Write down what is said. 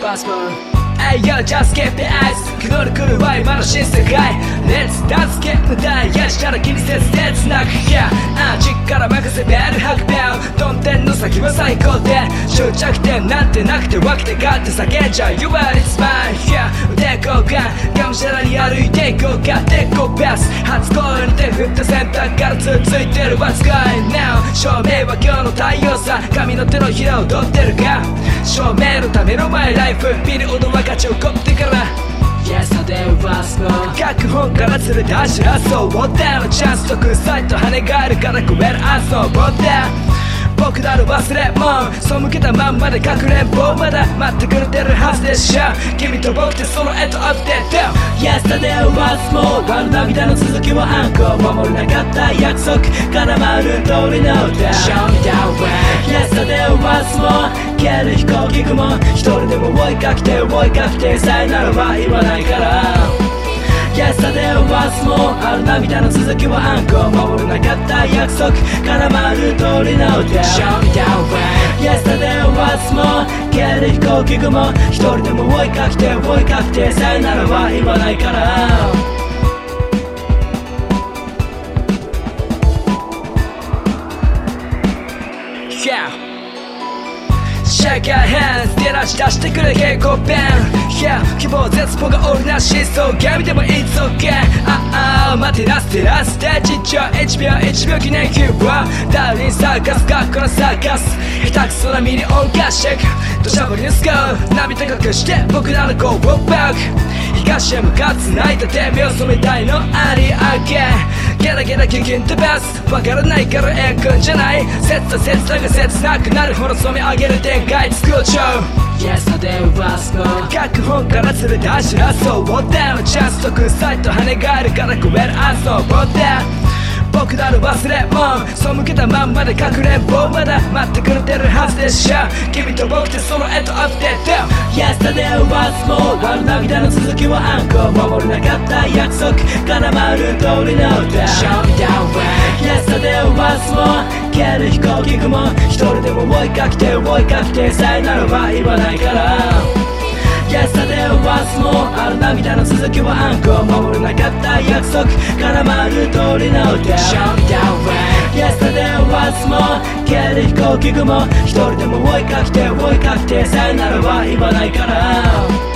possible Hey yo, just keep the eyes 気取る来るは今の新世界 Let's dance get 無駄やしたら気にせず切なく Yeah. あ力任せベル吐くベルどん天の先は最高で終着点なんてなくて分けて勝って叫んじゃう You are it's mine Yeah. 腕交換がむしゃらに歩いていこうか鉄鋼ベース初恋に手振った選択からつついてる What's going now 照明は今日の太陽さ髪の手のひらを取ってるか照明のためのマイライフ。ビル踊る勝ち怒ってから。Yesterday was more 各本から連れ出し遊ぼう。だのチャンスと臭いと跳ね返るから食える遊ぼう。だ僕らの忘れも背けたまんまでかくれんぼまだ待ってくれてるはずでしょ。君と僕でその絵とアップデート Yesterday was more あの涙の続きはあんこ守れなかった約束。絡まる通りの歌 Show me the way Yesterday 消える飛行機雲一人でも追いかけて追いかけてさよならは言わないから。Yesterday was more ある涙の続きはあんこ守れなかった約束絡まる通りの歌 Show me the way Yesterday was more 消える飛行機雲一人でも追いかけて追いかけてさよならは言わないから。Shake your hands 照らし出してくれ蛍光ペン。Yeah 希望絶望が織りなしそう闇でも It's okay ああ待てなす照らすでちっちゃい。1秒1秒記念キューブは。誰にサーカス学校のサーカス下手くそなミリオンガシェク土砂降りのスコー涙隠して僕らの Go back 東へ向かって泣いたて目を染めたいのありあげ。ゲラゲラキキンってベス。トわからないからええくんじゃない。切磋切磋が切なくなるほど染め上げる展開作っちゃう Yesterday was more 各本から連れ出し遊ぼうだのチャンスと臭いと跳ね返るから食える遊ぼうだ僕ら忘れも背けたまんまでかくれんぼ。まだ待ってくれてるはずでしょ。君と僕でその絵とアップデート。Yesterday was more ある涙の続きはあんこ守れなかった約束。絡まる通りの歌。Show me the way Yesterday was more 消える飛行機雲。一人でも追いかけて追いかけて。さよならは言わないから。ある涙の続きはあんこ守れなかった約束絡まる通りの歌 Show me the way Yesterday was more 蹴る飛行機雲。一人でも追いかけて追いかけて。さよならは言わないから。